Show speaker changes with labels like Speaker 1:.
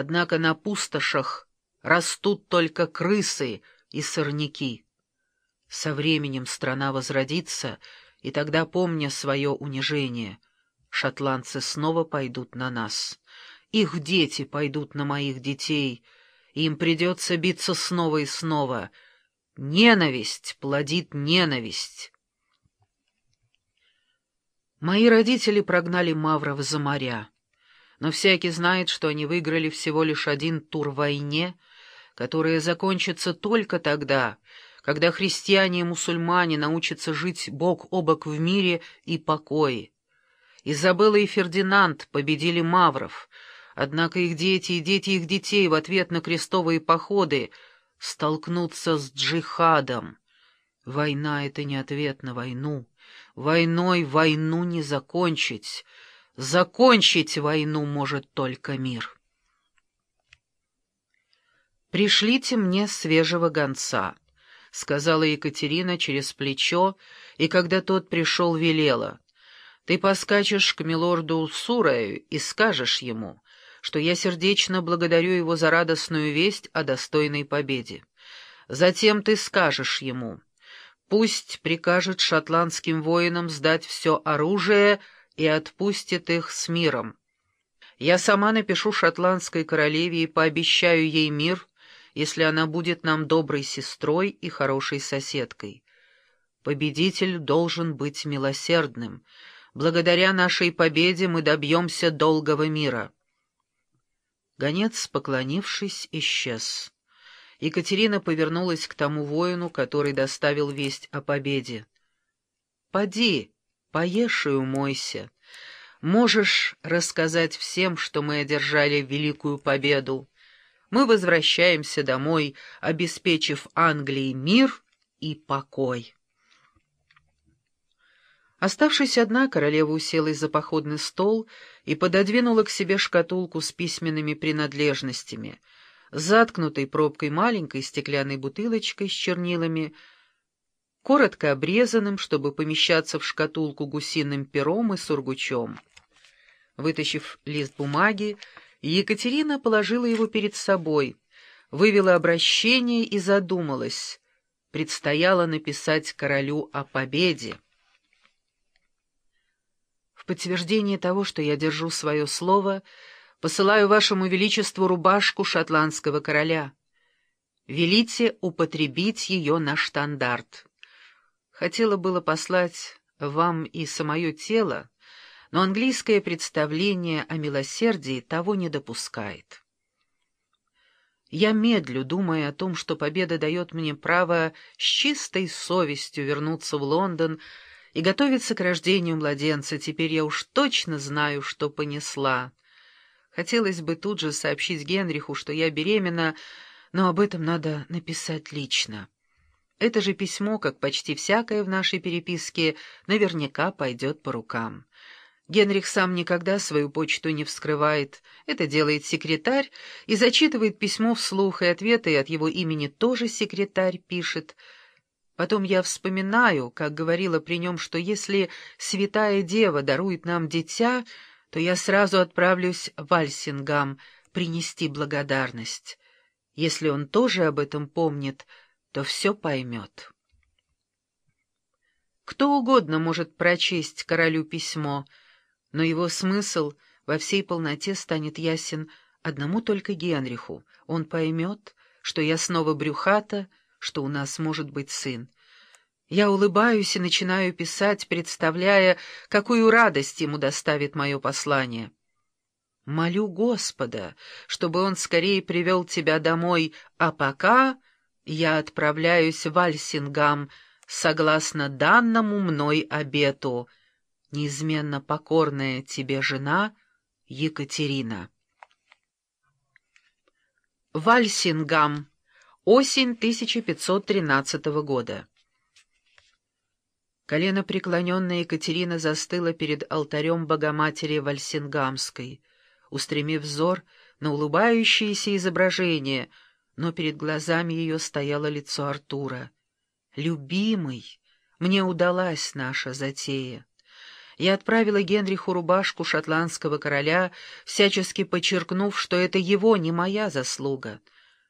Speaker 1: Однако на пустошах растут только крысы и сорняки. Со временем страна возродится, и тогда, помня свое унижение, шотландцы снова пойдут на нас. Их дети пойдут на моих детей, и им придется биться снова и снова. Ненависть плодит ненависть. Мои родители прогнали мавров за моря но всякий знает, что они выиграли всего лишь один тур в войне, которая закончится только тогда, когда христиане и мусульмане научатся жить бок о бок в мире и покое. Изабелла и Фердинанд победили мавров, однако их дети и дети их детей в ответ на крестовые походы столкнутся с джихадом. Война — это не ответ на войну. Войной войну не закончить — Закончить войну может только мир. «Пришлите мне свежего гонца», — сказала Екатерина через плечо, и когда тот пришел, велела. «Ты поскачешь к милорду Сураю и скажешь ему, что я сердечно благодарю его за радостную весть о достойной победе. Затем ты скажешь ему, пусть прикажет шотландским воинам сдать все оружие, — и отпустит их с миром. Я сама напишу шотландской королеве и пообещаю ей мир, если она будет нам доброй сестрой и хорошей соседкой. Победитель должен быть милосердным. Благодаря нашей победе мы добьемся долгого мира. Гонец, поклонившись, исчез. Екатерина повернулась к тому воину, который доставил весть о победе. «Поди!» Поешь и умойся. Можешь рассказать всем, что мы одержали великую победу. Мы возвращаемся домой, обеспечив Англии мир и покой. Оставшись одна, королева уселась за походный стол и пододвинула к себе шкатулку с письменными принадлежностями, заткнутой пробкой маленькой стеклянной бутылочкой с чернилами — коротко обрезанным, чтобы помещаться в шкатулку гусиным пером и сургучом. Вытащив лист бумаги, Екатерина положила его перед собой, вывела обращение и задумалась. Предстояло написать королю о победе. В подтверждение того, что я держу свое слово, посылаю вашему величеству рубашку шотландского короля. Велите употребить ее на штандарт. Хотела было послать вам и самое тело, но английское представление о милосердии того не допускает. Я медлю, думая о том, что победа дает мне право с чистой совестью вернуться в Лондон и готовиться к рождению младенца. Теперь я уж точно знаю, что понесла. Хотелось бы тут же сообщить Генриху, что я беременна, но об этом надо написать лично. Это же письмо, как почти всякое в нашей переписке, наверняка пойдет по рукам. Генрих сам никогда свою почту не вскрывает. Это делает секретарь и зачитывает письмо вслух, и ответы от его имени тоже секретарь пишет. Потом я вспоминаю, как говорила при нем, что если святая дева дарует нам дитя, то я сразу отправлюсь в Альсингам принести благодарность. Если он тоже об этом помнит, то все поймет. Кто угодно может прочесть королю письмо, но его смысл во всей полноте станет ясен одному только Генриху. Он поймет, что я снова брюхата, что у нас может быть сын. Я улыбаюсь и начинаю писать, представляя, какую радость ему доставит мое послание. Молю Господа, чтобы он скорее привел тебя домой, а пока я отправляюсь в Альсингам, согласно данному мной обету, неизменно покорная тебе жена Екатерина. Вальсингам. Осень 1513 года. Колено преклоненная Екатерина застыла перед алтарем Богоматери Вальсингамской, устремив взор на улыбающееся изображение — но перед глазами ее стояло лицо Артура. «Любимый, мне удалась наша затея. Я отправила Генриху рубашку шотландского короля, всячески подчеркнув, что это его, не моя заслуга —